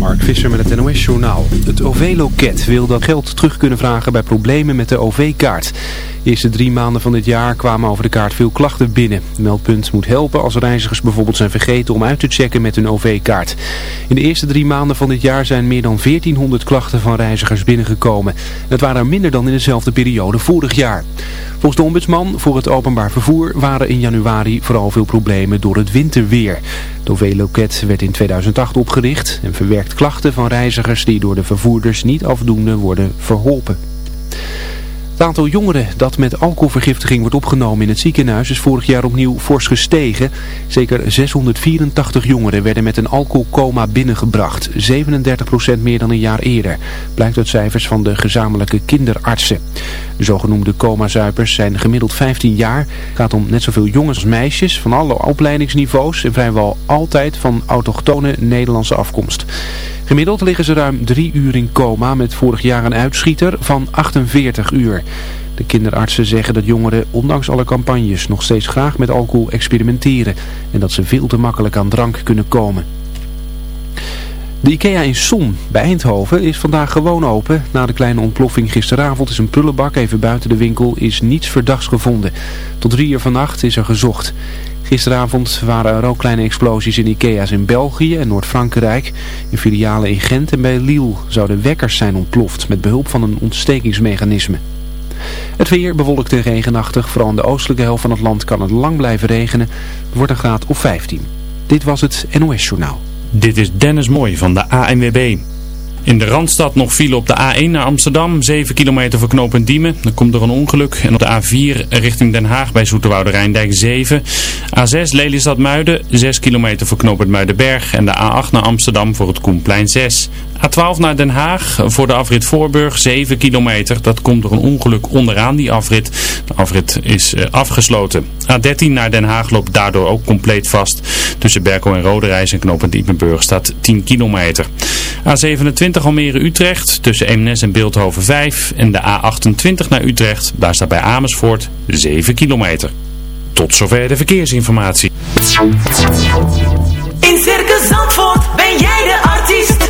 Mark Visser met het NOS Journaal. Het OV-loket wil dat geld terug kunnen vragen bij problemen met de OV-kaart. De eerste drie maanden van dit jaar kwamen over de kaart veel klachten binnen. Het meldpunt moet helpen als reizigers bijvoorbeeld zijn vergeten om uit te checken met hun OV-kaart. In de eerste drie maanden van dit jaar zijn meer dan 1400 klachten van reizigers binnengekomen. Dat waren er minder dan in dezelfde periode vorig jaar. Volgens de ombudsman voor het openbaar vervoer waren in januari vooral veel problemen door het winterweer. Het OV-loket werd in 2008 opgericht en verwerkt klachten van reizigers die door de vervoerders niet afdoende worden verholpen. Het aantal jongeren dat met alcoholvergiftiging wordt opgenomen in het ziekenhuis is vorig jaar opnieuw fors gestegen. Zeker 684 jongeren werden met een alcoholcoma binnengebracht. 37% meer dan een jaar eerder. Blijkt uit cijfers van de gezamenlijke kinderartsen. De zogenoemde coma-zuipers zijn gemiddeld 15 jaar. Gaat om net zoveel jongens als meisjes van alle opleidingsniveaus en vrijwel altijd van autochtone Nederlandse afkomst. Gemiddeld liggen ze ruim drie uur in coma met vorig jaar een uitschieter van 48 uur. De kinderartsen zeggen dat jongeren ondanks alle campagnes nog steeds graag met alcohol experimenteren en dat ze veel te makkelijk aan drank kunnen komen. De IKEA in Som bij Eindhoven is vandaag gewoon open. Na de kleine ontploffing gisteravond is een prullenbak even buiten de winkel is niets verdachts gevonden. Tot drie uur vannacht is er gezocht. Gisteravond waren er ook kleine explosies in Ikea's in België en Noord-Frankrijk. In filialen in Gent en bij Lille zouden wekkers zijn ontploft met behulp van een ontstekingsmechanisme. Het weer bewolkt en regenachtig. Vooral in de oostelijke helft van het land kan het lang blijven regenen. Het wordt een graad of 15. Dit was het NOS Journaal. Dit is Dennis Mooi van de ANWB. In de Randstad nog file op de A1 naar Amsterdam, 7 kilometer voor knooppunt Diemen. Dan komt er een ongeluk. En op de A4 richting Den Haag bij Zoeterwoude Rijndijk 7. A6 Lelystad Muiden, 6 kilometer voor knooppunt Muidenberg. En de A8 naar Amsterdam voor het Koenplein 6. A12 naar Den Haag voor de afrit Voorburg 7 kilometer. Dat komt door een ongeluk onderaan die afrit. De afrit is uh, afgesloten. A13 naar Den Haag loopt daardoor ook compleet vast. Tussen Berkel en Roderijs en knooppunt Diepenburg staat 10 kilometer. A27 Almere-Utrecht tussen Eemnes en Beeldhoven 5. En de A28 naar Utrecht, daar staat bij Amersfoort 7 kilometer. Tot zover de verkeersinformatie. In Circus Zandvoort ben jij de artiest.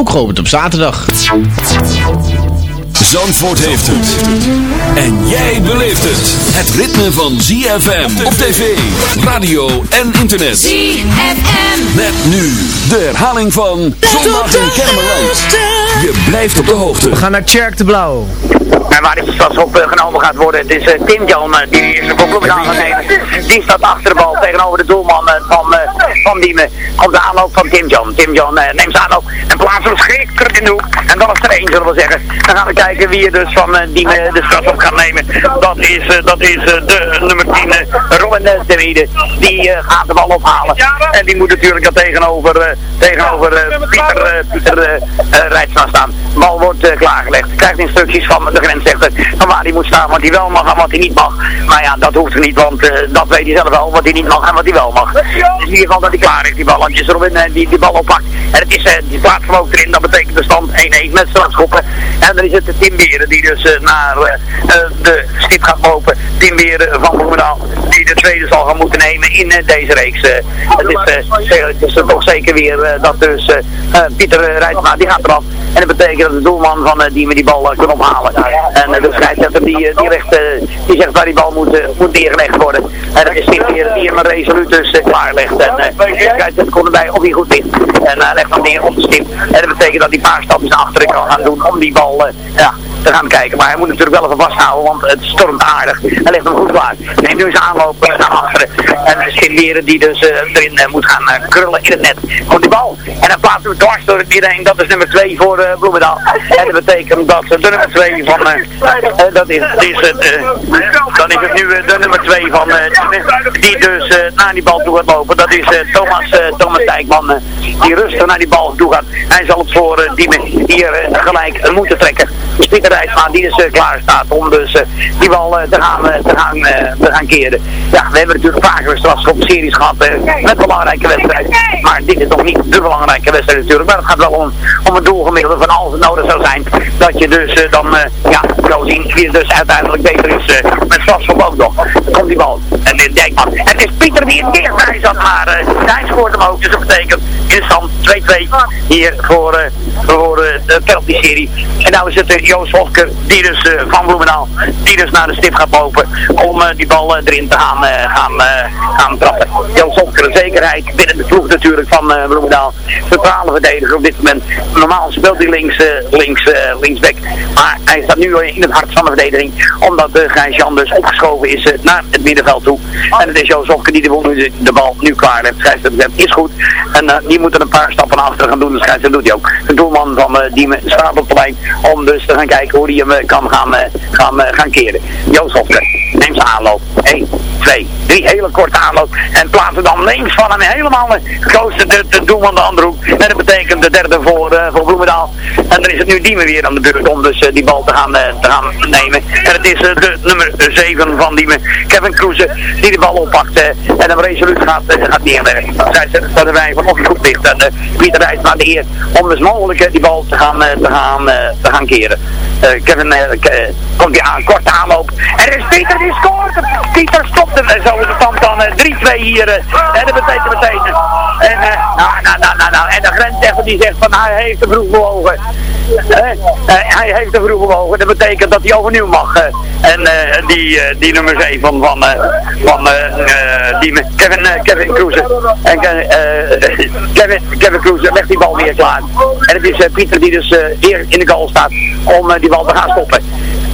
Ook geopend op zaterdag. Zandvoort heeft het. En jij beleeft het. Het ritme van ZFM op tv, radio en internet. ZFM. Met nu de herhaling van Zondag in Kermeland. Je blijft op de hoogte. We gaan naar Tjerk de Blauw. En waar die straks op genomen gaat worden, het is uh, Tim Jan, uh, die is voor Bloemen aan gaat nemen. Die staat achter de bal tegenover de doelman van, van Diemen. Op de aanloop van Tim Jan. Tim Jan neemt zijn aanloop en plaatst hem schrikker in de hoek. En dat is er één, zullen we zeggen. Dan gaan we kijken wie er dus van Diemen de straf op gaat nemen. Dat is, dat is de nummer 10, Robin de Wiede. Die gaat de bal ophalen. En die moet natuurlijk dan tegenover, tegenover Pieter, Pieter Rijtsma staan. De bal wordt klaargelegd. Krijgt instructies van de grens zegt van waar hij moet staan, wat hij wel mag en wat hij niet mag. Maar ja, dat hoeft er niet, want uh, dat weet hij zelf wel, wat hij niet mag en wat hij wel mag. Dus in ieder geval dat hij klaar is, die balletjes Robin, uh, die die bal oppakt. En het is, uh, die plaats hem ook erin, dat betekent de stand 1-1 met strafschoppen. En dan is het de Tim Beren die dus naar de stip gaat lopen. Tim Weer van Bloemendaal. Die de tweede zal gaan moeten nemen in deze reeks. het, is, het is toch zeker weer dat dus Pieter Rijtsma, die gaat eraf. En dat betekent dat de doelman van die me die bal kan ophalen. En de scheidsrechter die, die, recht, die zegt waar die bal moet, moet neergelegd worden. En dat is Tim Weer die hem resoluut dus klaarlegt. En de scheidsrechter komt erbij of hij goed ligt. En legt hem neer op de stip. En dat betekent dat hij paar stapjes naar achteren kan gaan doen om die bal ja, te gaan kijken. Maar hij moet natuurlijk wel even vasthouden, want het stormt aardig. Hij ligt hem goed klaar. Neemt nu zijn aanloop uh, naar achteren. En Schinderen die dus uh, erin uh, moet gaan krullen in het net. Komt die bal. En dan plaatsen we dwars door het midden heen. Dat is nummer 2 voor Bloemendaal. En dat betekent dat de nummer 2 van... dat is, is het, dan is het nu de nummer 2 van die dus naar die bal toe gaat lopen. Dat is Thomas, Thomas Dijkman. die rustig naar die bal toe gaat. Hij zal het voor Diemen hier gelijk moeten trekken. Dus Rijsma die dus klaar staat om dus die bal te gaan, te gaan, te gaan keren. Ja, we hebben natuurlijk vaker strafschop-series gehad met belangrijke wedstrijden. Maar dit is nog niet de belangrijke wedstrijd natuurlijk. Maar het gaat wel om, om het doelgemiddelde van als het nodig zou zijn. Dat je dus dan, ja, zo zien wie dus uiteindelijk beter is met strafschop ook nog. Dan komt die bal. En uh, Dijkman. Het is Pieter die het dichtbij zat, maar hij scoort hem ook. Dus dat betekent in stand 2-2 hier voor, voor de penalty-serie. En nou is het Joost Hofker, die dus van Bloemendaal, die dus naar de stip gaat lopen om die bal erin te gaan, gaan, gaan trappen. Joost Hofker, een zekerheid binnen de ploeg natuurlijk van Bloemendaal. Centrale verdediger op dit moment. Normaal speelt hij links, links, linksback. Maar hij staat nu in het hart van de verdediging. Omdat uh, Gijs-Jan dus opgeschoven is naar het middenveld toe. En het is Joost Hofker die de, bal nu klaar heeft. Scheidsrechter is goed. En die moet er een paar stappen achter gaan doen. De scheidsrechter doet hij ook. De doelman van die staat op de lijn om dus te gaan kijken hoe hij hem kan gaan, gaan, gaan keren. Joost Hofker neemt zijn aanloop. 1, 2, 3 hele korte aanloop. En plaatsen dan links van hem helemaal koos de, de, de doelman de andere hoek. En dat betekent de derde voor, voor Bloemendaal. En dan is het nu Diemen weer aan de beurt om dus uh, die bal te gaan, uh, te gaan nemen. En het is de nummer 7 van Diemen, Kevin Kroeze, die de bal oppakt en hem resoluut gaat, gaat neerleggen. Zij staat erbij van goed ligt. En Pieter rijdt naar de eer om dus mogelijk die bal te gaan, te gaan, te gaan keren. Kevin komt die aan, korte aanloop. En er is Pieter die scoort. Pieter stopt hem. En zo is het dan, dan 3-2 hier. en dat betekent meteen. En, nou, nou, nou, nou, nou. En de grensrechter die zegt van hij heeft te vroeg bewogen. Hij heeft te vroeg bewogen. Dat betekent dat hij overnieuw mag. en die, die nummer 7 van, van, van die, Kevin, Kevin. En Kevin, Kevin legt die bal weer klaar. En het is Pieter die dus hier in de goal staat om die bal te gaan stoppen.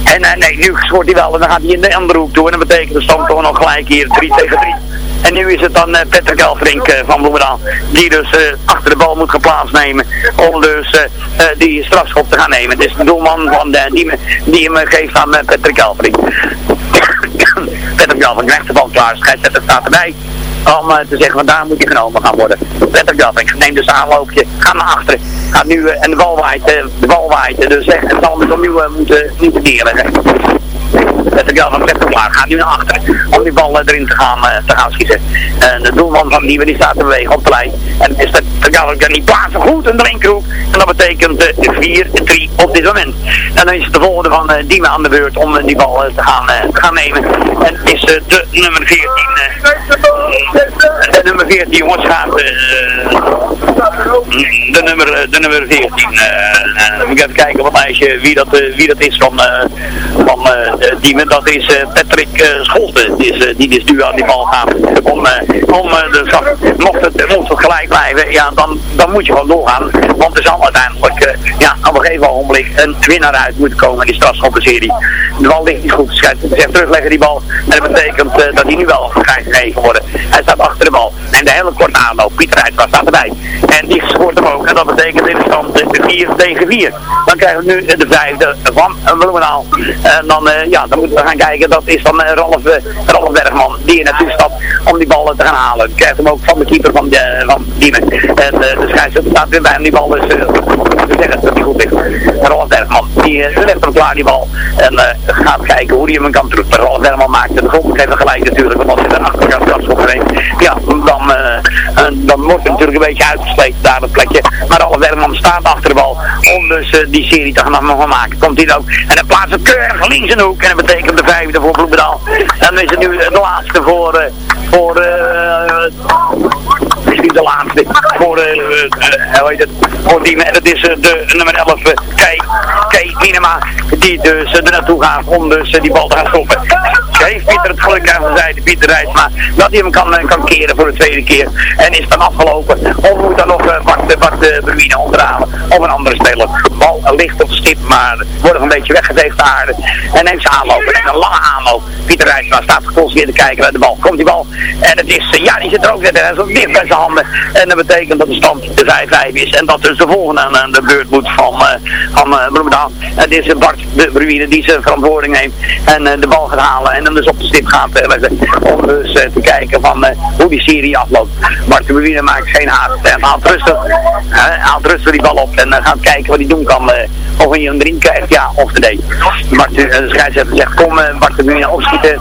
En nee, nu scoort hij wel en dan gaat hij in de andere hoek toe. En dat betekent de stand toch nog gelijk hier 3 tegen 3. En nu is het dan uh, Patrick Elfrink uh, van Bloemendaal. Die dus achter de bal moet gaan plaatsnemen. Om dus die strafschop te gaan nemen. Is de doelman van de, die, die hem geeft aan Patrick Elfrink. Patrick Elfrink krijgt de bal klaar. Scheidsrechter staat erbij om te zeggen, want daar moet je genomen gaan worden. Letterlijk dat. Ik neem dus aanloopje, ga naar achteren. Ga nu, en de bal waait, de bal waait. Dus echt, het zal dus opnieuw moeten, moeten. Letterlijk dat, dan klaar. Ga nu naar achteren. Om die bal erin te gaan, te gaan schieten. En de doelman van Nieuwe die staat te bewegen op lijn. En is dat, kan die plaatsen goed in de linkerhoek. En dat betekent 4-3 op dit moment. En dan is het de volgende van uh, Diemen aan de beurt om die bal te, gaan, te gaan nemen. En is de nummer 14 de nummer 14 jongens gaat uh, de, nummer, de nummer 14 uh, moet even kijken op het lijstje wie dat, uh, wie dat is van, van Dat is Patrick Scholten. Die is, die is nu aan die bal gaan. Om, om de, mocht, het, gelijk blijven ja dan, dan moet je gewoon doorgaan. Want er zal uiteindelijk ja, op een gegeven moment een winnaar uit moeten komen in die strafschoppenserie de bal ligt niet goed schijnt zegt terugleggen die bal en dat betekent dat hij nu wel gaat gegeven worden hij staat achter de bal. En de hele korte aanloop. Pieter Rijtsma staat erbij. En die scoort hem ook. En dat betekent in stand 4 tegen 4. Dan krijgen we nu de vijfde van Bloemendaal. En dan, ja, dan moeten we gaan kijken. Dat is dan uh, Rolf, Bergman. Die er naartoe stapt om die ballen te gaan halen. Krijgt hem ook van de keeper van, de, van. En de scheidsrechter staat weer bij hem. Die bal is... we zeggen dat hij goed ligt. Rolf Bergman. Die legt hem klaar die bal. En gaat kijken hoe hij hem kan terug. Rolf Bergman maakt de grond even gelijk natuurlijk. Want als je daarachter kan straks ja, dan, En dan wordt het natuurlijk een beetje uitgesleten daar dat plekje. Maar alle Werman staat achter de bal om dus eh, die serie te gaan, maken. Komt hij ook. En dan plaatst het keurig links in de hoek. En dat betekent de vijfde voor Bloemendaal. En dan is het nu de laatste voor... eh voor eh de laatste voor, eh hoe heet het, voor die, dat is eh, de nummer 11, uh, Kei, Kei Minema, die dus er naartoe gaat om dus die bal te gaan stoppen. Heeft Pieter het geluk aan zijn zijde, Pieter Rijsma, dat hij hem kan, kan keren voor de tweede keer. En is dan afgelopen. Of moet dan nog uh, Bart, Bart uh, Bruine onderhalen of een andere speler. Bal ligt op stip, maar wordt nog een beetje weggeveegd de aarde. En neemt ze aanlopen. En een lange aanloop. Pieter Rijsma staat geconcentreerd te kijken naar de bal. Komt die bal. En het is, ja, die zit er ook weer. Hij is dicht bij zijn handen. En dat betekent dat de stand de 5-5 is. En dat dus de volgende aan de beurt moet van, uh, van uh, Bloemendaal. Het is Bart de Bruine die zijn verantwoording neemt. En de bal gaat halen. En dan dus op de stip gaat. Om dus te kijken van hoe die serie afloopt. Bart de Bruine maakt geen haast. Hij haalt rustig, haalt rustig die bal op. En gaat kijken wat hij doen kan. of hij hem erin krijgt, ja of nee. Bart de scheidsrechter zegt, kom Bart de Bruine opschieten.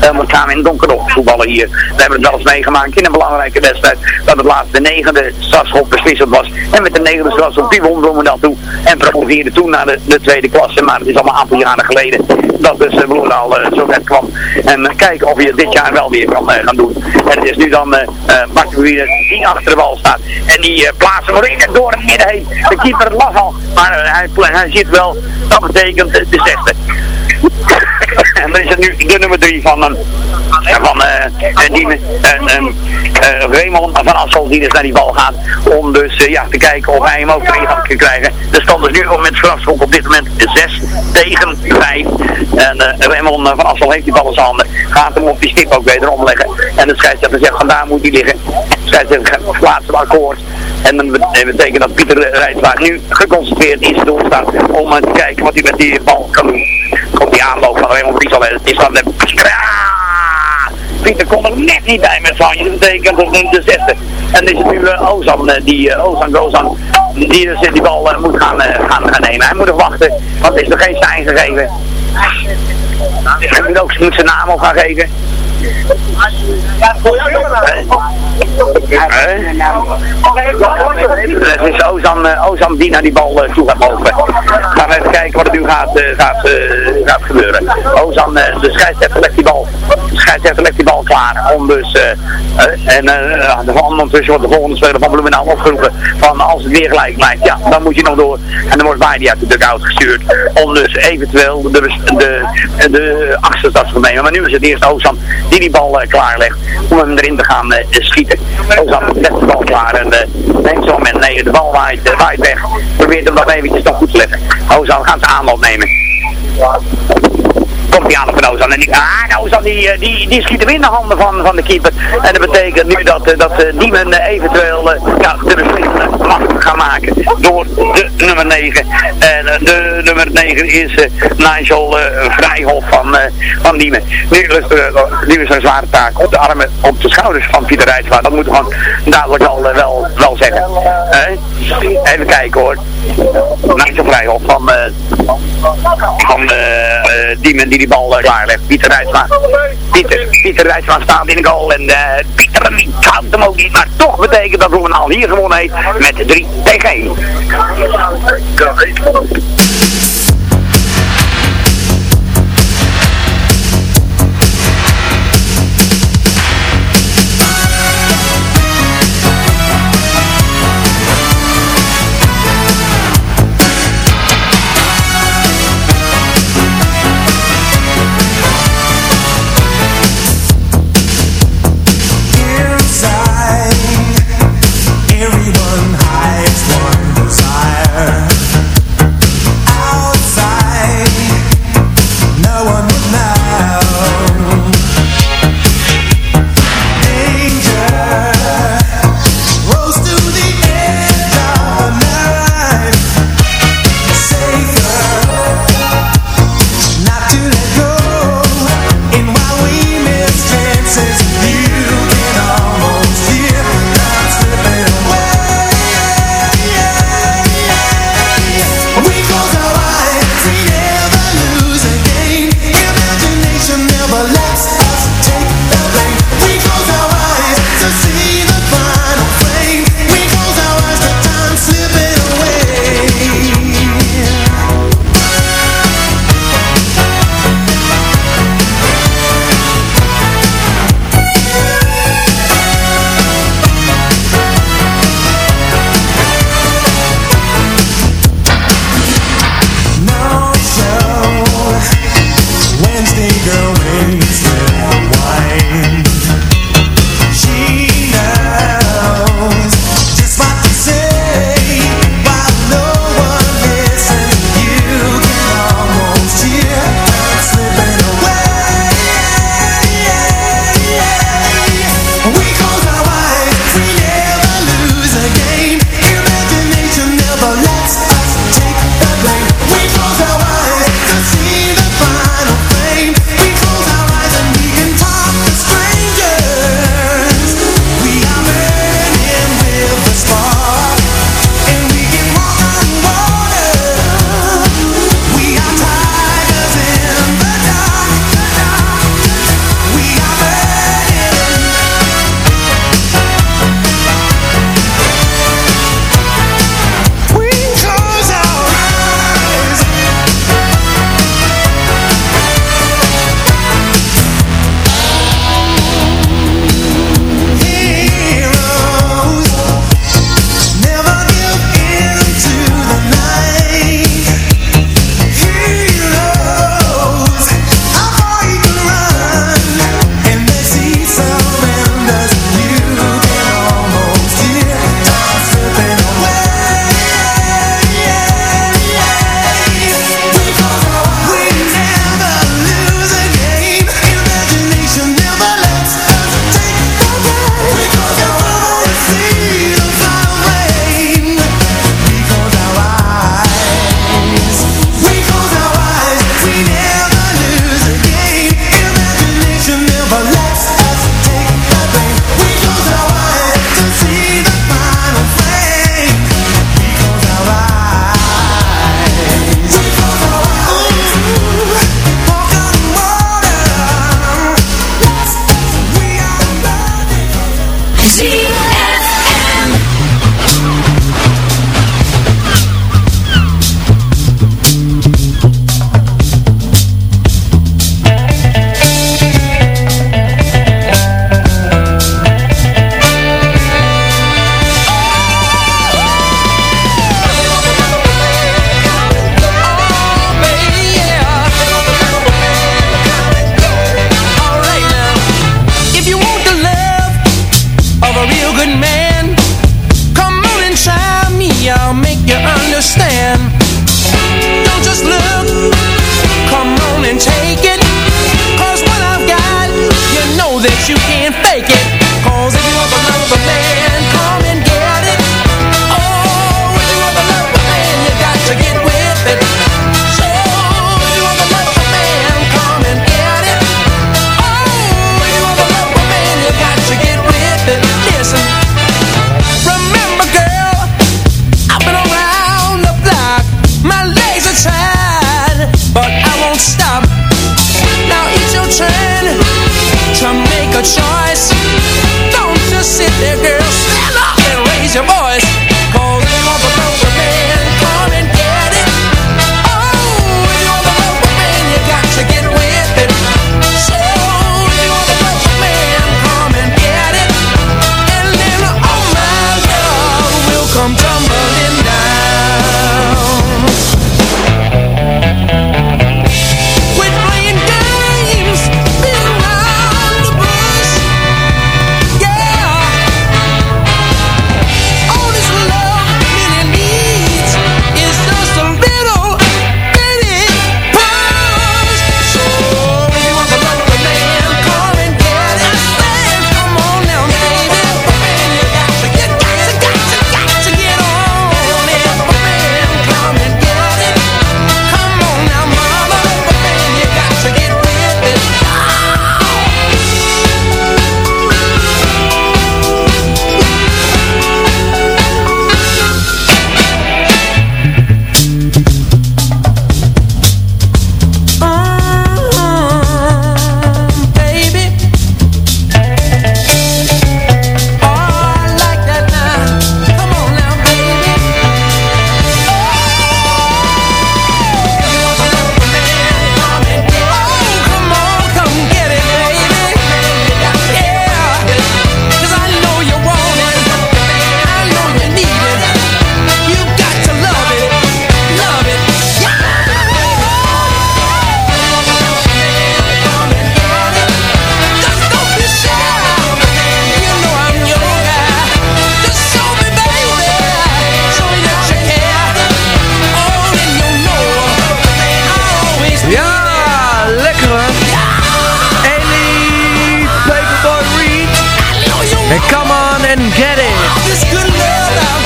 We gaan in het donker op voetballen hier. We hebben het wel eens meegemaakt in een belangrijke wedstrijd. Dat het laatst de negende strafschop beslissend was. En met de negende strafschop die won Bloemendaal toe. En promoveerde toen naar de, de, tweede klasse. Maar het is allemaal een aantal jaren geleden dat dus uh, Bloemendaal uh, zo ver kwam. En uh, kijken of je dit jaar wel weer kan gaan doen. En het is nu dan Bart de die achter de bal staat. En die plaatsen voor in en door het midden heen. De keeper las al. Maar hij, hij ziet wel, dat betekent de zesde. En dan is het nu de nummer 3 van, um, van uh, die, uh, uh, Raymond van Assel die dus naar die bal gaat. Om dus ja, te kijken of hij hem ook erin kan krijgen. De stand is nu met strafschop op dit moment 6 tegen 5. En Raymond van Assel heeft die bal in zijn handen. Gaat hem op die stip ook wederom leggen. En de scheidsrechter zegt vandaar moet hij liggen. De scheidsrechter plaatst hem akkoord. En dat betekent dat Pieter Rijtswaard nu geconcentreerd in zijn doel staat om te kijken wat hij met die bal kan doen. Komt die aanloop van Raymond Friesel en het is dan de Pieter kon er net niet bij met van. Dat betekent het de zesde. En dan is het nu uh, Ozan, uh, die uh, Ozan Gozan, die dus die bal moet gaan, gaan, gaan nemen. Hij moet nog wachten, want er is nog geen sein gegeven. Hij moet ook moet zijn naam op gaan geven. Het is Ozan, uh, Ozan die naar die bal uh, toe gaat lopen. Gaan we even kijken wat er nu gaat, uh, gaat, gaat gebeuren. Ozan, de scheidsrechter legt die bal. De scheidsrechter legt die bal klaar om dus... en de ondertussen wordt de volgende speler van Bloemendaal opgeroepen van als het weer gelijk blijft, ja, dan moet je nog door. En dan wordt Baidi uit de dugout gestuurd om dus eventueel de, de, de, achterstand te nemen. Maar nu is het eerst Ozan die die bal klaarlegt om hem erin te gaan schieten. Ozan legt de bal klaar en neemt zo'n moment, nee, de bal waait, waait weg. Probeert hem nog eventjes nog goed te leggen. Ozan gaat zijn aanloop nemen. Komt die aan van Ozan. En die, ah, Ozan die, die, die schiet in de handen van, van de keeper. En dat betekent nu dat, dat uh, Diemen eventueel ja, de beslissende mag gaan maken door de nummer 9. En de nummer 9 is Nigel Vrijhof van, van Diemen. Nu, nu is een zware taak op de armen, op de schouders van Pieter Rijtswaard. Dat moeten we gewoon dadelijk al wel, wel zeggen. Even kijken hoor. Nigel Vrijhof van, van Diemen die die bal uh, klaarlegt. Pieter Rijtsma. Pieter, Pieter Rijtsma staat in de goal en uh, Pieter die kan hem ook niet. Maar toch betekent dat Roemendaal hier gewonnen heeft met 3 tegen 1.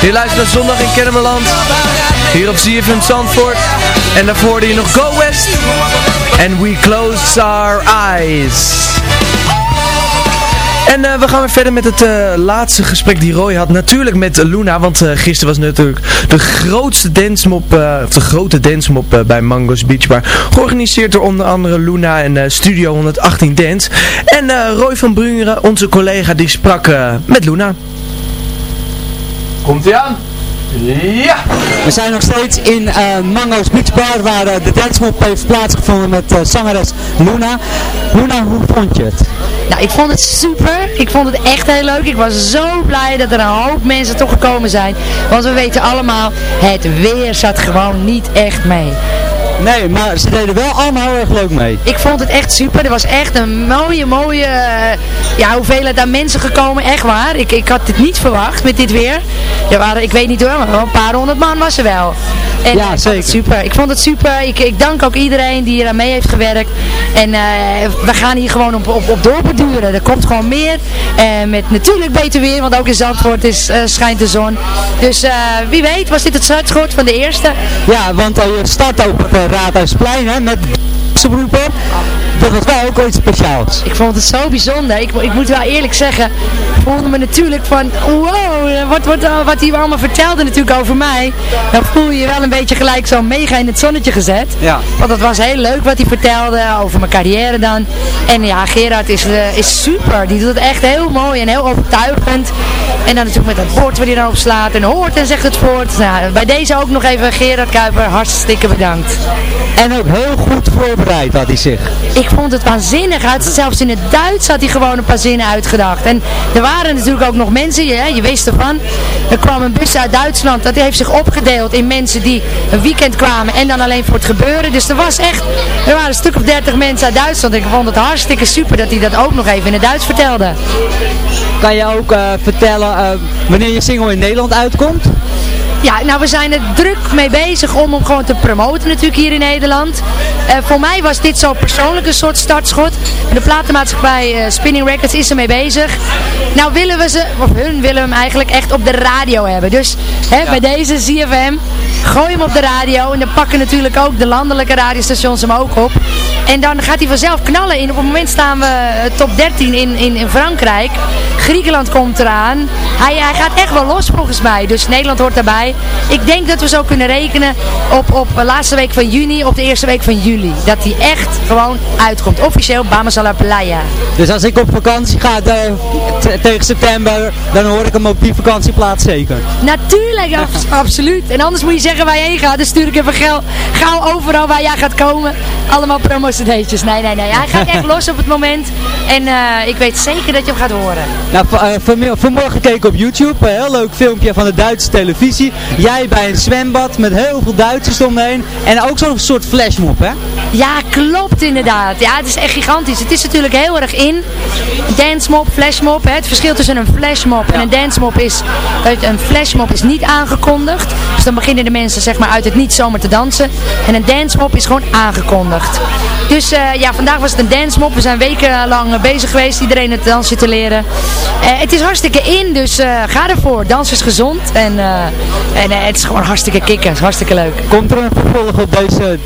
Je luistert naar Zondag in Kennemerland. Hier op CFM Zandvoort. En daarvoor je nog Go West. And we close our eyes. En uh, we gaan weer verder met het uh, laatste gesprek die Roy had. Natuurlijk met Luna, want uh, gisteren was natuurlijk de grootste dansmop, of de grote dansmop bij Mango's Beach Bar. Georganiseerd door onder andere Luna en Studio 118 Dance. En Roy van Brungeren, onze collega, die sprak met Luna. Komt ie aan? Ja! We zijn nog steeds in uh, Mango's Beach Bar waar uh, de dancemop heeft plaatsgevonden met uh, zangeres Luna. Luna, hoe vond je het? Nou, ik vond het super. Ik vond het echt heel leuk. Ik was zo blij dat er een hoop mensen toch gekomen zijn. Want we weten allemaal, het weer zat gewoon niet echt mee. Nee, maar ze deden wel allemaal heel erg leuk mee. Ik vond het echt super. Er was echt een mooie, mooie uh, ja, hoeveelheid aan mensen gekomen. Echt waar. Ik, ik had dit niet verwacht met dit weer. Er waren, ik weet niet hoor, maar een paar honderd man was er wel. En ja, zeker. super. Ik vond het super. Ik, ik dank ook iedereen die er aan mee heeft gewerkt. En uh, we gaan hier gewoon op, op, op doorbeduren. Er komt gewoon meer. Uh, met natuurlijk beter weer, want ook in Zandvoort is, uh, schijnt de zon. Dus wie weet was dit het startschot van de eerste. Ja, want je start ook op Raadhuisplein hè, met beroepen. Dat was wel ook iets speciaals. Ik vond het zo bijzonder. Ik, ik moet wel eerlijk zeggen, ik voelde me natuurlijk van, wow, wat, wat, wat hij allemaal vertelde natuurlijk over mij. Dan voel je je wel een beetje gelijk zo mega in het zonnetje gezet. Ja. Want het was heel leuk wat hij vertelde over mijn carrière dan. En ja, Gerard is, uh, is super. Die doet het echt heel mooi en heel overtuigend. En dan natuurlijk met dat woord waar hij dan op slaat en hoort en zegt het voort. Nou, bij deze ook nog even Gerard Kuiper, hartstikke bedankt. En ook heel goed voorbereid had hij zich. Ik vond het waanzinnig. Uit, zelfs in het Duits had hij gewoon een paar zinnen uitgedacht. En er waren natuurlijk ook nog mensen, je, je wist ervan. Er kwam een bus uit Duitsland. Dat heeft zich opgedeeld in mensen die een weekend kwamen en dan alleen voor het gebeuren. Dus er was echt, er waren een stuk of dertig mensen uit Duitsland. Ik vond het hartstikke super dat hij dat ook nog even in het Duits vertelde. Kan je ook uh, vertellen uh, wanneer je single in Nederland uitkomt? Ja, nou we zijn er druk mee bezig om hem gewoon te promoten natuurlijk hier in Nederland. Uh, voor mij was dit zo persoonlijk een soort startschot. De platenmaatschappij uh, Spinning Records is ermee bezig. Nou willen we ze, of hun willen hem eigenlijk echt op de radio hebben. Dus hè, ja. bij deze ZFM, gooi hem op de radio. En dan pakken natuurlijk ook de landelijke radiostations hem ook op. En dan gaat hij vanzelf knallen. In, op het moment staan we top 13 in, in, in Frankrijk. Griekenland komt eraan. Hij, hij gaat echt wel los volgens mij. Dus Nederland hoort daarbij. Ik denk dat we zo kunnen rekenen op, op de laatste week van juni, op de eerste week van juli. Dat hij echt gewoon uitkomt. Officieel Bamas a la Playa. Dus als ik op vakantie ga tegen september, dan hoor ik hem op die vakantieplaats zeker? Natuurlijk, absoluut. En anders moet je zeggen waar je heen gaat. Dan stuur ik even gauw, gauw overal waar jij gaat komen. Allemaal promocedeetjes. Nee, nee, nee. Hij gaat echt los op het moment. En uh, ik weet zeker dat je hem gaat horen. Nou, uh, vanmorgen keek ik op YouTube. Een heel leuk filmpje van de Duitse televisie. Jij bij een zwembad met heel veel Duitsers omheen. En ook zo'n soort flashmob, hè? Ja, klopt inderdaad. Ja, het is echt gigantisch. Het is natuurlijk heel erg in. Dancemop, flashmob. Hè? Het verschil tussen een flashmob en een dancemop is... Een flashmob is niet aangekondigd. Dus dan beginnen de mensen zeg maar uit het niet zomaar te dansen. En een dancemop is gewoon aangekondigd. Dus uh, ja, vandaag was het een dancemop. We zijn wekenlang bezig geweest. Iedereen het dansen te leren. Uh, het is hartstikke in, dus uh, ga ervoor. Dans is gezond. En, en het is gewoon hartstikke kicken. Hartstikke leuk. Komt er een vervolg op deze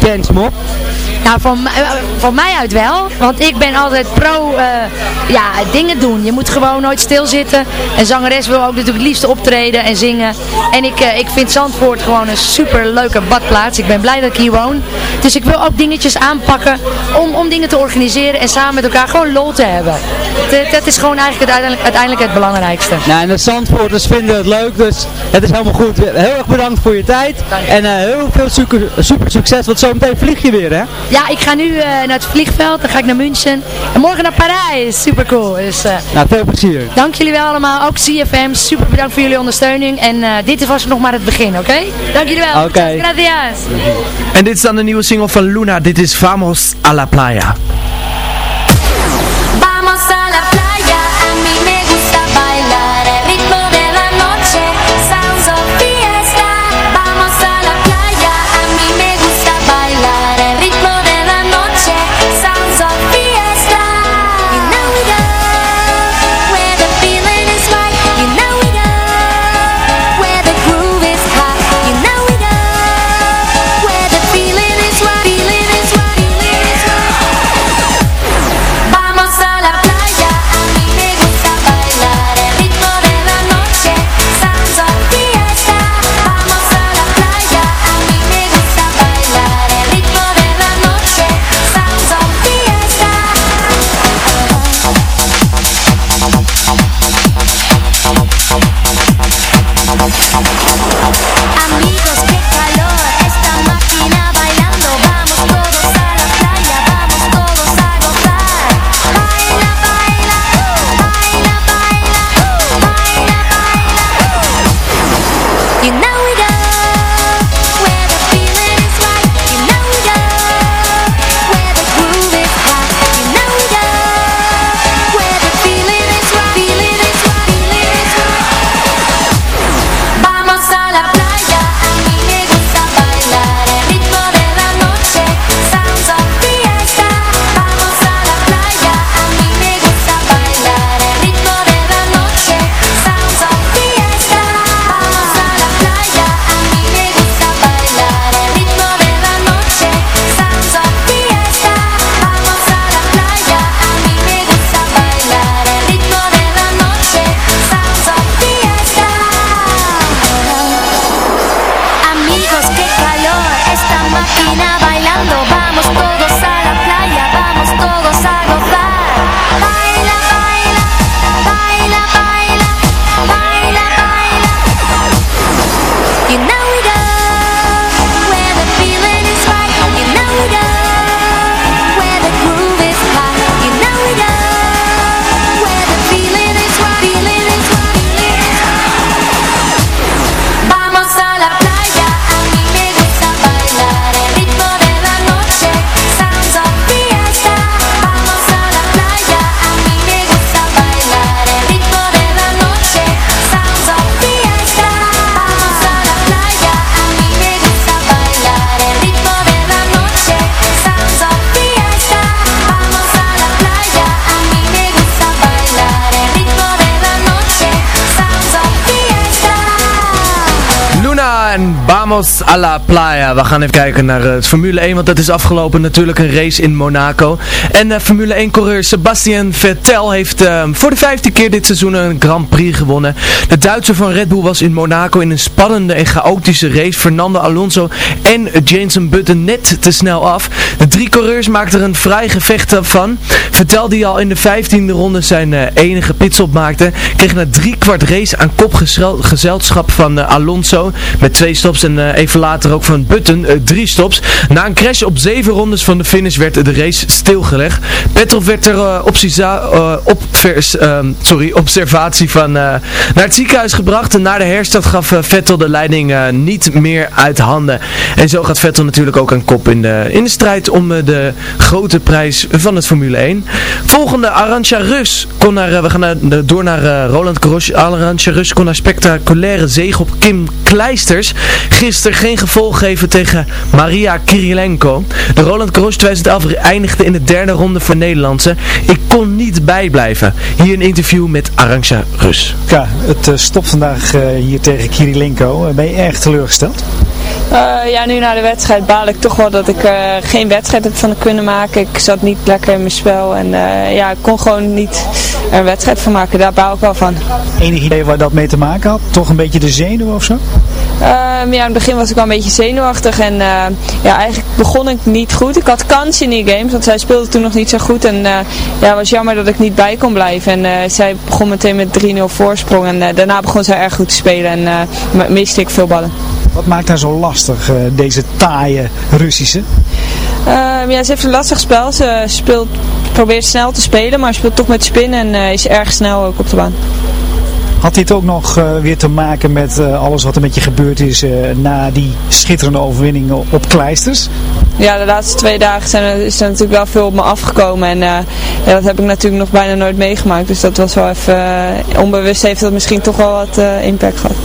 dancemop? Nou, van, van mij uit wel. Want ik ben altijd pro uh, ja, dingen doen. Je moet gewoon nooit stilzitten. En zangeres wil ook natuurlijk het liefst optreden en zingen. En ik, uh, ik vind Zandvoort gewoon een super leuke badplaats. Ik ben blij dat ik hier woon. Dus ik wil ook dingetjes aanpakken om, om dingen te organiseren. En samen met elkaar gewoon lol te hebben. Dat, dat is gewoon eigenlijk het, uiteindelijk, uiteindelijk het belangrijkste. Nou, en de Zandvoorters vinden het leuk. Dus het is helemaal goed. Heel erg bedankt voor je tijd. En uh, heel veel super, super succes. Want zo meteen vlieg je weer, hè? Ja, ik ga nu uh, naar het vliegveld, dan ga ik naar München. En morgen naar Parijs, super cool. Dus, uh, nou, veel plezier. Dank jullie wel allemaal, ook CFM, super bedankt voor jullie ondersteuning. En uh, dit was nog maar het begin, oké? Okay? Dank jullie wel. Oké. Okay. Gracias. En dit is dan de nieuwe single van Luna, dit is Vamos a la Playa. Vamos a la playa. We gaan even kijken naar uh, het Formule 1, want dat is afgelopen natuurlijk een race in Monaco. En uh, Formule 1 coureur Sebastian Vettel heeft uh, voor de vijfde keer dit seizoen een Grand Prix gewonnen. De Duitser van Red Bull was in Monaco in een spannende en chaotische race. Fernando Alonso en Jenson Button net te snel af. De drie coureurs maakten er een vrij gevecht van. Vettel die al in de vijftiende ronde zijn enige pitstop maakte, kreeg na drie kwart race aan kop gezelschap van Alonso met twee stops en uh, even later ook van Button uh, drie stops. Na een crash op zeven rondes van de finish werd de race stilgelegd. Petrov werd er uh, op, op vers, ehm, sorry, observatie van naar het ziekenhuis gebracht. En na de herstart gaf Vettel de leiding niet meer uit handen. En zo gaat Vettel natuurlijk ook aan kop in de, in de strijd om de grote prijs van het Formule 1. Volgende Arantxa Rus kon naar, we gaan door naar Roland Garros. Arantxa Rus kon naar spectaculaire zege op Kim Kleisters gisteren geen gevolg geven tegen Maria Kirilenko. De Roland Garros 2011 eindigde in de derde ronde voor Nederlandse. Ik kon niet bijblijven. Hier een interview met Arantxa Rus. Ja, het uh, stopt vandaag uh, hier tegen Kirilenko. ben je erg teleurgesteld? Uh, ja, nu na de wedstrijd baal ik toch wel dat ik geen wedstrijd heb van kunnen maken. Ik zat niet lekker in mijn spel en ja, ik kon gewoon niet er een wedstrijd van maken. Daar baal ik wel van. Enig idee waar dat mee te maken had? Toch een beetje de zenuw of zo? Um, ja, in het begin was ik wel een beetje zenuwachtig en uh, ja, eigenlijk begon ik niet goed. Ik had kans in die games, want zij speelde toen nog niet zo goed en uh, ja, het was jammer dat ik niet bij kon blijven. En uh, zij begon meteen met 3-0 voorsprong en daarna begon zij erg goed te spelen en miste ik veel ballen. Wat maakt haar zo lastig, deze taaie Russische? Um, ja, ze heeft een lastig spel. Ze speelt, probeert snel te spelen, maar speelt toch met spin en is erg snel ook op de baan. Had dit ook nog uh, weer te maken met uh, alles wat er met je gebeurd is uh, na die schitterende overwinning op Kleisters? Ja, de laatste twee dagen zijn er, is er natuurlijk wel veel op me afgekomen. En ja, dat heb ik natuurlijk nog bijna nooit meegemaakt. Dus dat was wel even onbewust heeft dat misschien toch wel wat impact gehad.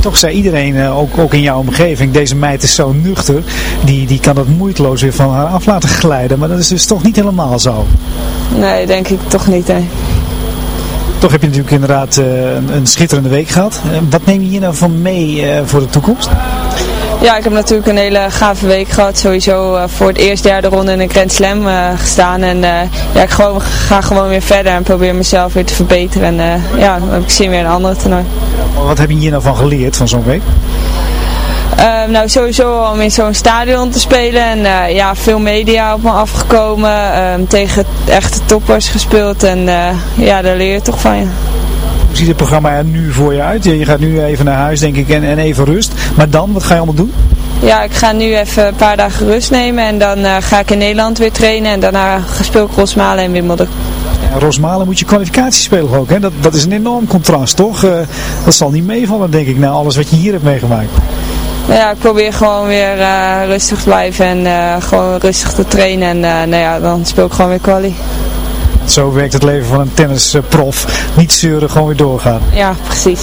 Toch zei iedereen, ook, ook in jouw omgeving, deze meid is zo nuchter. Die, die kan het moeiteloos weer van haar af laten glijden. Maar dat is dus toch niet helemaal zo? Nee, denk ik toch niet. Hè. Toch heb je natuurlijk inderdaad uh, een, een, schitterende week gehad. Uh, wat neem je hier nou van mee uh, voor de toekomst? Ja, ik heb natuurlijk een hele gave week gehad. Sowieso voor het eerst derde ronde in een Grand Slam gestaan. En ja, ik gewoon, ga gewoon weer verder en probeer mezelf weer te verbeteren. En ja, dan heb ik zin weer een andere toernooi. Wat heb je hier nou van geleerd van zo'n week? Uh, nou, sowieso om in zo'n stadion te spelen. En uh, ja, veel media op me afgekomen. Uh, tegen echte toppers gespeeld. En eh, ja, daar leer je toch van, je. Hoe ziet het programma er nu voor je uit? Je gaat nu even naar huis, denk ik, en, en even rust. Maar dan, wat ga je allemaal doen? Ja, ik ga nu even een paar dagen rust nemen. En dan ga ik in Nederland weer trainen. En daarna speel ik Rosmalen en Wimbledon. Ja, Rosmalen moet je kwalificatie spelen ook. Hè? Dat, dat is een enorm contrast, toch? dat zal niet meevallen, denk ik, na alles wat je hier hebt meegemaakt ja, ik probeer gewoon weer uh, rustig te blijven en uh, gewoon rustig te trainen. En uh, nou ja, dan speel ik gewoon weer quali. Zo werkt het leven van een tennisprof. Niet zeuren, gewoon weer doorgaan. Ja, precies.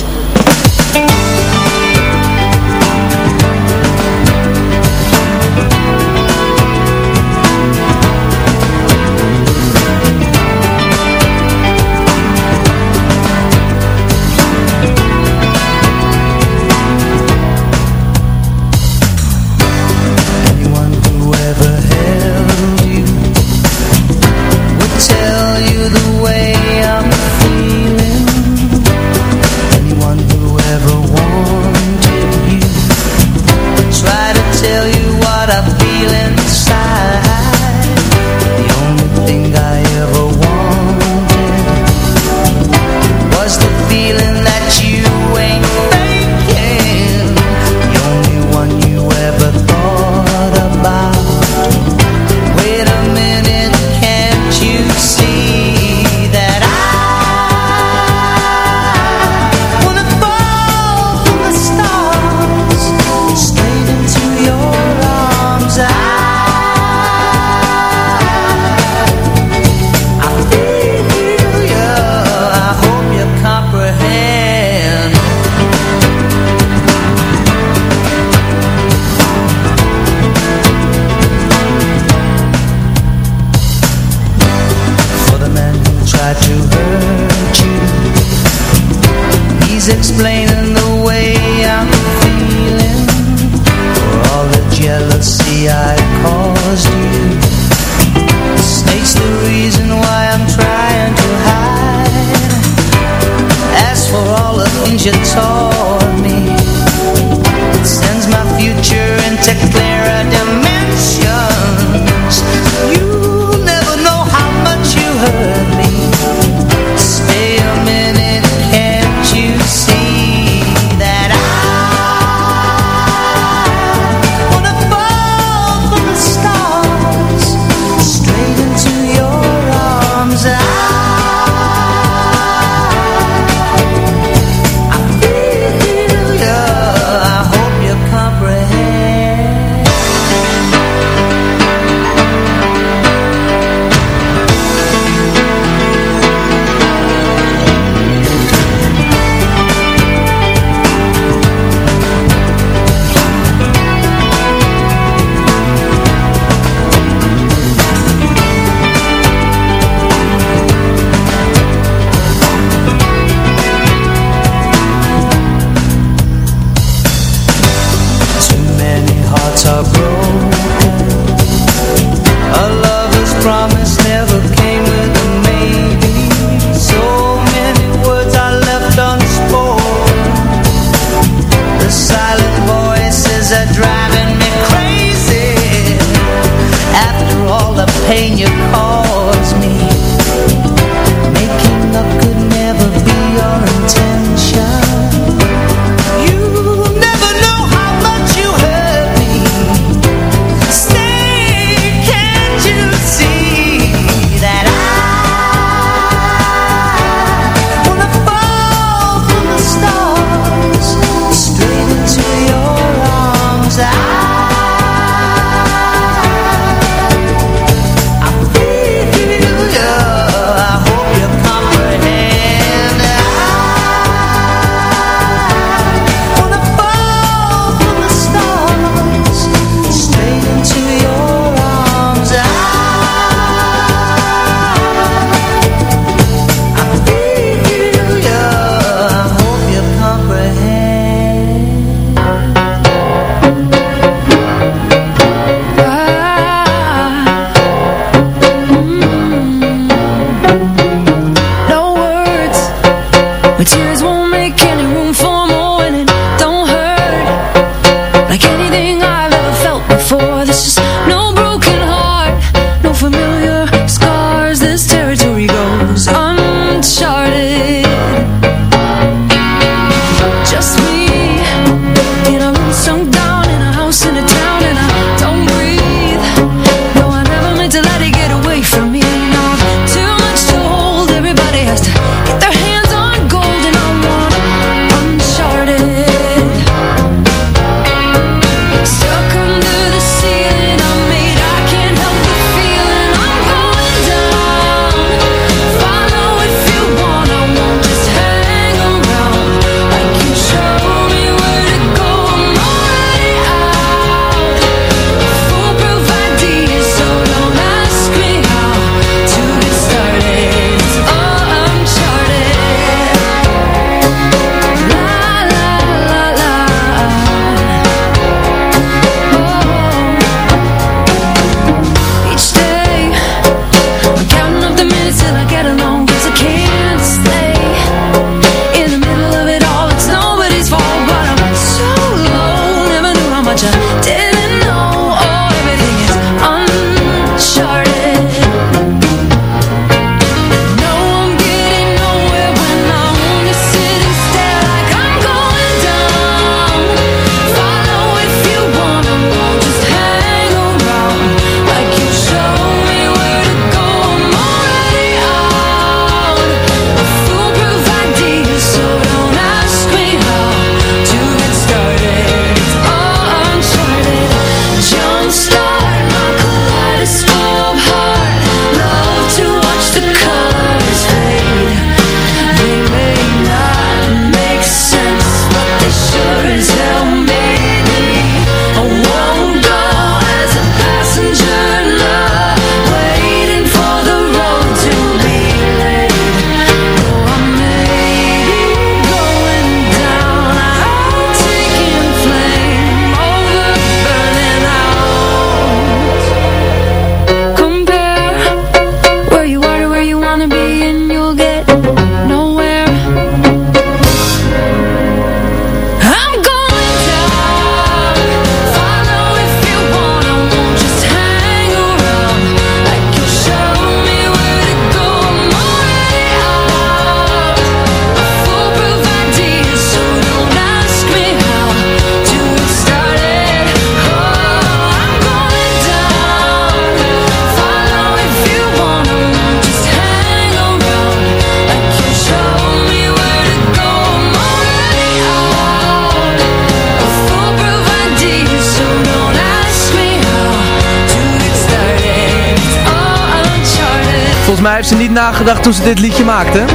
Nagedacht toen ze dit liedje maakte.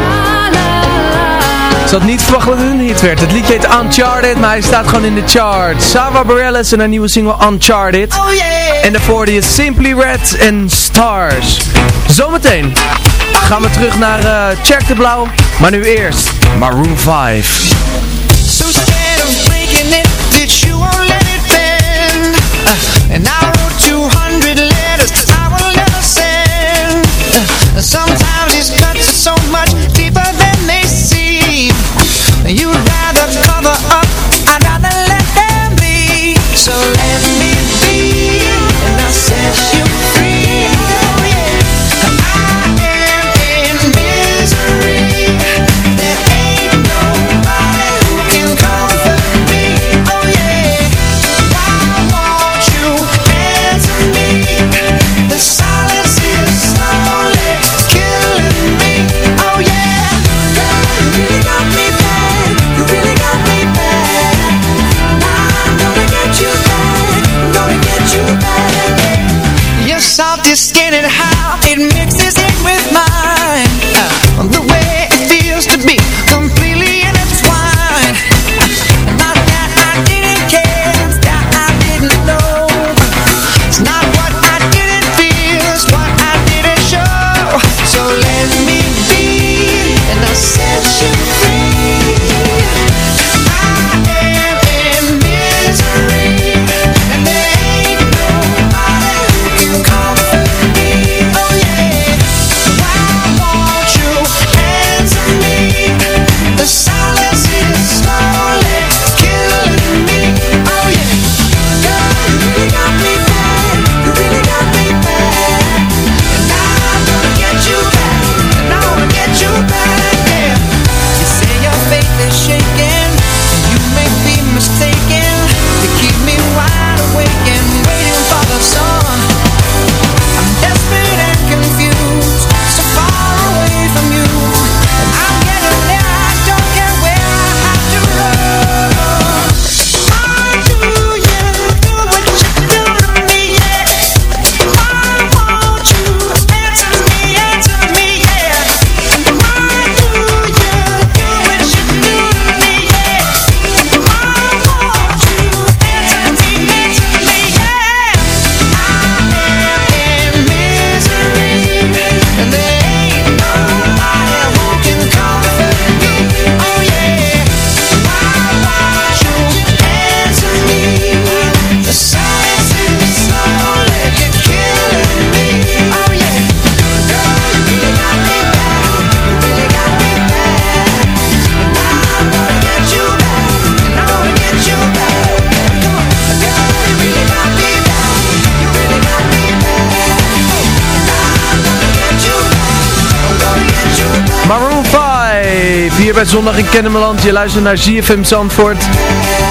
Ze had niet verwacht dat het een hit werd. Het liedje heet Uncharted, maar hij staat gewoon in de chart. Sava Bareilles en haar nieuwe single Uncharted. En daarvoor die is Simply Red en Stars. Zometeen gaan we terug naar uh, Check de Blauw. Maar nu eerst Maroon 5. So scared of breaking it that you won't let it bend. Uh, and I wrote 200 letters I will never send. Uh, sometimes Zondag in Kennemerland. Je luistert naar ZFM Zandvoort.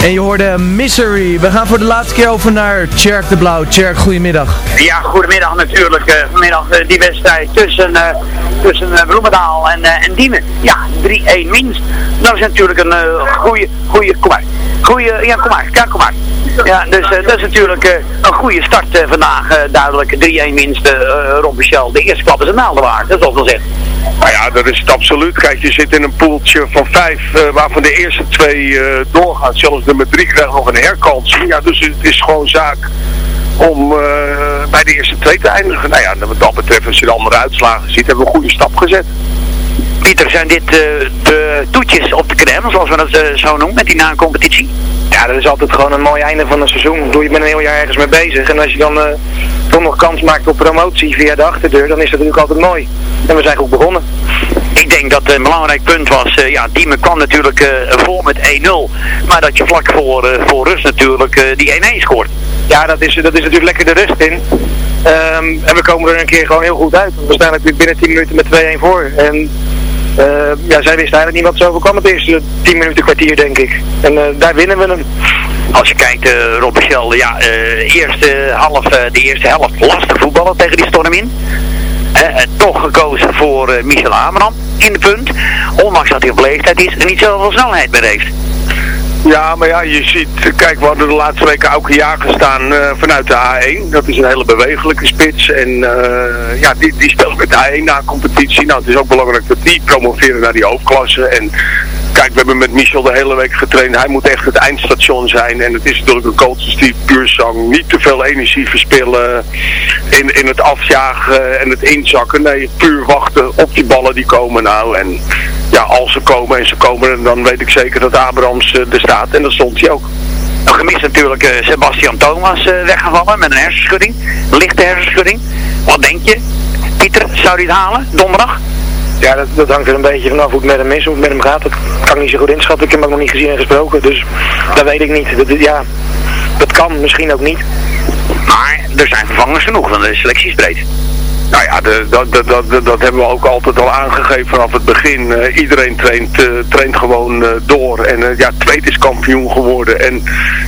En je hoorde Misery. We gaan voor de laatste keer over naar Tjerk de Blauw. Tjerk, goedemiddag. Ja, goedemiddag natuurlijk. eh, vanmiddag eh, die wedstrijd tussen, eh, tussen eh, Bloemendaal en, eh, en Diemen. Ja, 3-1 minst. Dat is natuurlijk een eh goede, goede, kom maar. Goeie, ja, kom maar, ja, kom maar. Ja, dus eh, dat is natuurlijk eh, een goede start eh, vandaag, eh, duidelijk. 3-1 winst, uh, Rob Michel. De eerste klap is een naalde waard, dat is wel zeggen. Nou ja, dat is het absoluut. Kijk, je zit in een poeltje van vijf, eh, waarvan de eerste twee eh, doorgaan. Zelfs nummer drie krijgt nog een herkansing. Ja, dus het is gewoon zaak om eh, bij de eerste twee te eindigen. Nou ja, wat dat betreft, als je de andere uitslagen ziet, hebben we een goede stap gezet. Pieter, zijn dit eh, de toetjes op de crème, zoals we dat zo noemen, met die na-competitie? Ja, dat is altijd gewoon een mooi einde van een seizoen. Bedoel, je bent een heel jaar ergens mee bezig. En als je dan eh, toch nog kans maakt op promotie via de achterdeur, dan is dat natuurlijk altijd mooi. En we zijn goed begonnen. Ik denk dat een belangrijk punt was, eh, ja, Diemen kwam natuurlijk eh, voor met 1-0. Maar dat je vlak voor, eh, voor rust natuurlijk eh, die 1-1 scoort. Ja, dat is, dat is natuurlijk lekker de rust in. Ehm, en we komen er een keer gewoon heel goed uit. We staan natuurlijk binnen 10 minuten met 2-1 voor. En eh, ja, zij wisten eigenlijk niet wat zo overkwam het eerste 10 minuten kwartier, denk ik. En eh, daar winnen we hem. Als je kijkt, eh Rob Michel, ja, eh, eerste half, eh, de eerste helft lastig voetballen tegen die storm in. Toch gekozen voor Michel Ameran in de punt. Ondanks dat hij op leeftijd is niet zoveel snelheid meer heeft. Ja, maar ja, je ziet, kijk, we hadden de laatste weken elke jaar gestaan vanuit de A1. Dat is een hele bewegelijke spits. En ja, die, die speelt met de A1 na competitie. Nou, het is ook belangrijk dat die promoveren naar die hoofdklasse. En kijk, we hebben met Michel de hele week getraind. Hij moet echt het eindstation zijn. En het is natuurlijk een coach die puur zang. Niet te veel energie verspillen in, in het afjagen en het inzakken. Nee, puur wachten op die ballen die komen nou. En ja, als ze komen en ze komen, dan weet ik zeker dat Abrams eh, er staat. En dat stond hij ook. Nog gemist natuurlijk eh, Sebastian Thomas eh, weggevallen met een hersenschudding. Lichte hersenschudding. Wat denk je? Pieter, zou hij het halen donderdag? Ja, dat, hangt er een beetje vanaf hoe het met hem is, hoe het met hem gaat. Dat kan niet zo goed inschatten. Ik heb hem nog niet gezien en gesproken, dus dat weet ik niet. Dat, ja, dat kan, misschien ook niet. Maar er zijn vervangers genoeg, want de selectie is breed. Nou ja, dat, dat, dat, dat hebben we ook altijd al aangegeven vanaf het begin. Eh, iedereen traint, eh, traint gewoon eh, door. En ja, tweede is kampioen geworden. En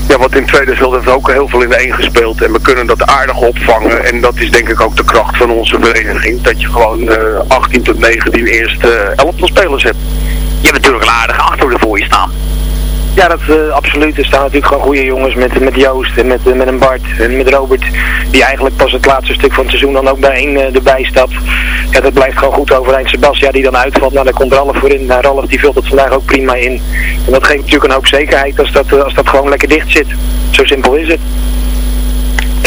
ja, wat in tweede speelt heeft ook heel veel in één gespeeld. En we kunnen dat aardig opvangen. En dat is denk ik ook de kracht van onze vereniging. Dat je gewoon eh 18 tot 19 eerste elftal spelers hebt. Je hebt natuurlijk een aardige achterhoede voor je staan. Ja, dat eh, absoluut. Er staan natuurlijk gewoon goede jongens met, met Joost en met, eh, met een Bart en met Robert. Die eigenlijk pas het laatste stuk van het seizoen dan ook bij één eh, erbij stapt. Ja, dat blijft gewoon goed overeind. Sebastian die dan uitvalt, nou daar komt Ralf voor in. Nou, Ralf die vult het vandaag ook prima in. En dat geeft natuurlijk een hoop zekerheid als dat, als dat gewoon lekker dicht zit. Zo simpel is het.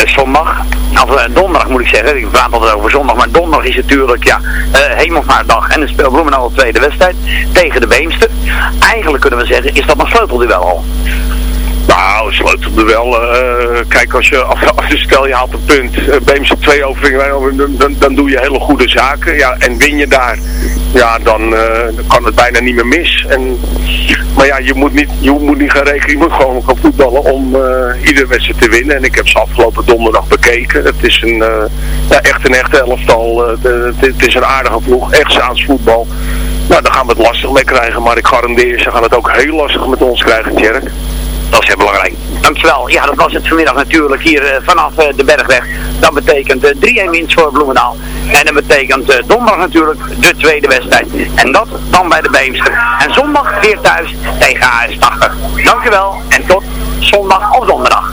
Zondag, of eh, donderdag moet ik zeggen, ik praat altijd over zondag, maar donderdag is natuurlijk, ja, eh Hemelsvaartdag en dan speelt Bloemendaal de tweede wedstrijd tegen de Beemster. Eigenlijk kunnen we zeggen, is dat een sleutelduel al? Nou, sleutelduel. eh kijk, als je, als, stel je haalt een punt, uh, Beemse twee overwinningen, dan, dan, dan doe je hele goede zaken. Ja, en win je daar, ja, dan, eh, dan kan het bijna niet meer mis. En, maar ja, je moet niet, je moet niet gaan rekenen, je moet gewoon gaan voetballen om eh iedere wedstrijd te winnen. En ik heb ze afgelopen donderdag bekeken. Het is een, ja, echt een echte elftal. het is een aardige ploeg, echt Zaans voetbal. Nou, dan gaan we het lastig mee krijgen, maar ik garandeer, ze gaan het ook heel lastig met ons krijgen, Tjerk. Dat is heel belangrijk. Dankjewel. Ja, dat was het vanmiddag natuurlijk hier eh, vanaf eh, de Bergweg. Dat betekent eh, 3-1 winst voor Bloemendaal. En dat betekent eh, donderdag natuurlijk de tweede wedstrijd. En dat dan bij de Beemster. En zondag weer thuis tegen AS 80. Dankjewel en tot zondag of donderdag.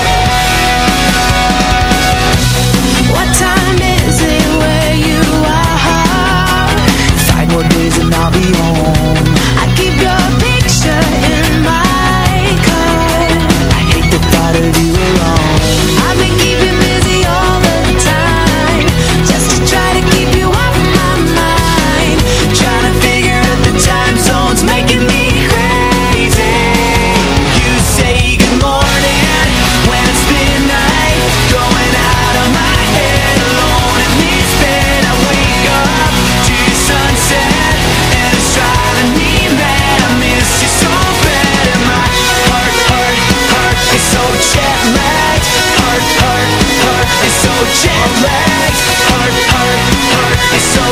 jet lag. Heart, heart, heart is so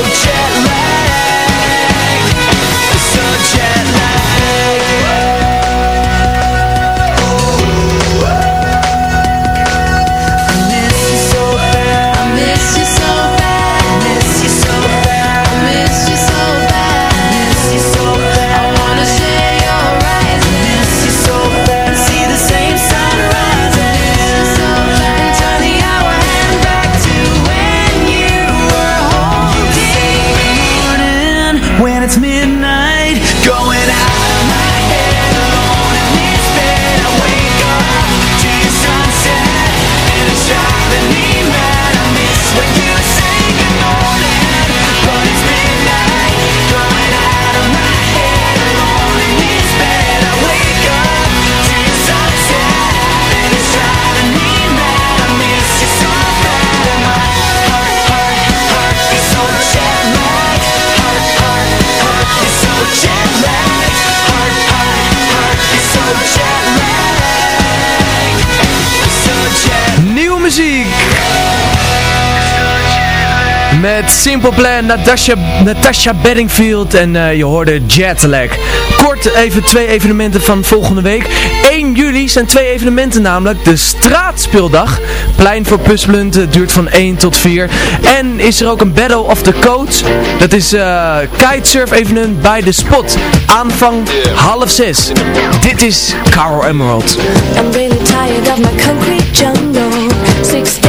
Simple Plan, Natasha, Natasha Bedingfield en eh, je hoorde Jetlag. Kort even twee evenementen van volgende week. 1 juli zijn twee evenementen namelijk de Straatspeeldag. Plein voor Puzzlund eh, duurt van 1 tot 4. En is er ook een Battle of the coats. Dat is uh, kitesurf evenement bij de spot. Aanvang half 6. Dit is Carol Emerald. I'm really tired of my concrete jungle.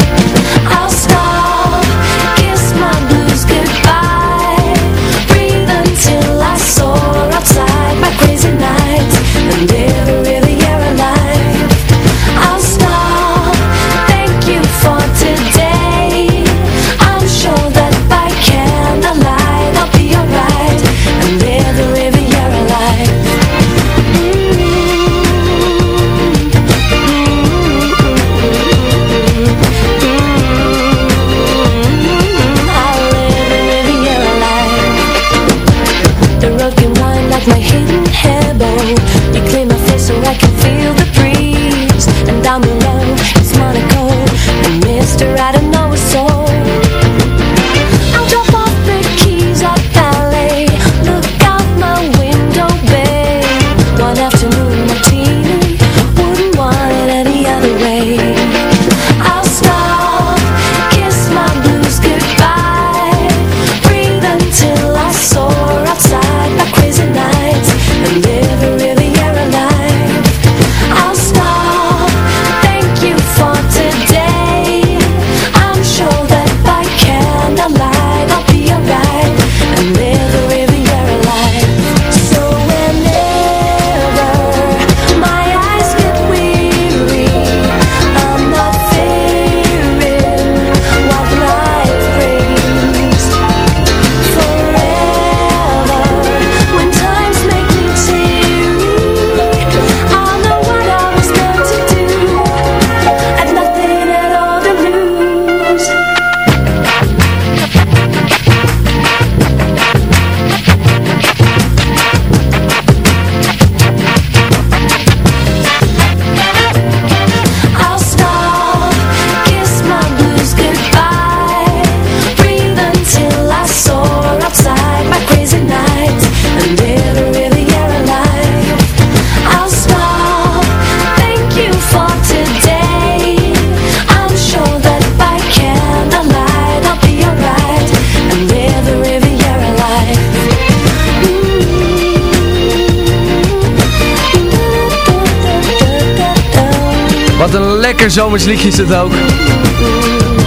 Lekker zomers liedje is het ook.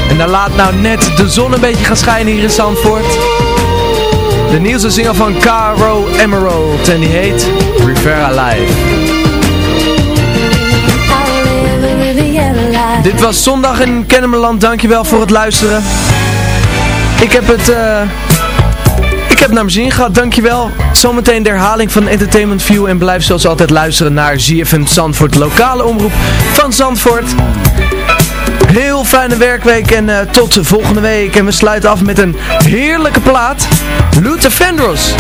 En daar laat nou net de zon een beetje gaan schijnen hier in Zandvoort. De nieuwste single van Caro Emerald en die heet Rivera Live. Dit was zondag in Kennemerland, dankjewel voor het luisteren. Ik heb het... eh, heb naar mijn zin gehad, dankjewel. Zometeen de herhaling van Entertainment View en blijf zoals altijd luisteren naar ZFM Zandvoort, lokale omroep van Zandvoort. Heel fijne werkweek en eh, tot volgende week. En we sluiten af met een heerlijke plaat. Luther Vandross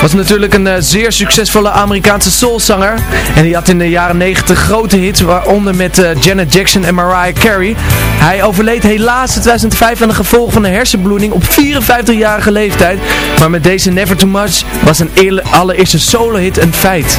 was natuurlijk een eh, zeer succesvolle Amerikaanse soulzanger. En die had in de jaren 90 grote hits, waaronder met eh, Janet Jackson en Mariah Carey. Hij overleed helaas in 2005 aan de gevolgen van een hersenbloeding op 54-jarige leeftijd. Maar met deze Never Too Much was een allereerste solo-hit een feit.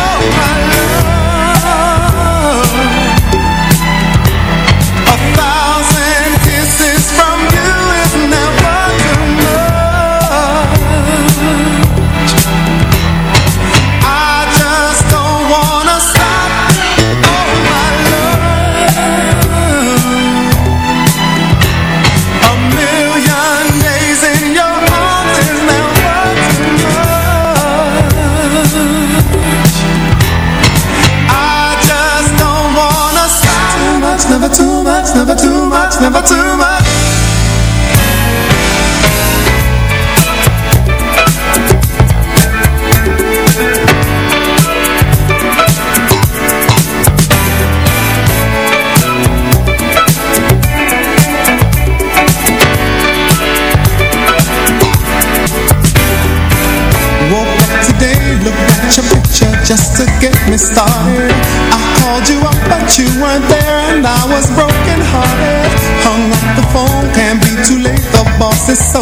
my love started. I called you up but you weren't there and I was broken hearted Hung up the phone, can't be too late, the boss is so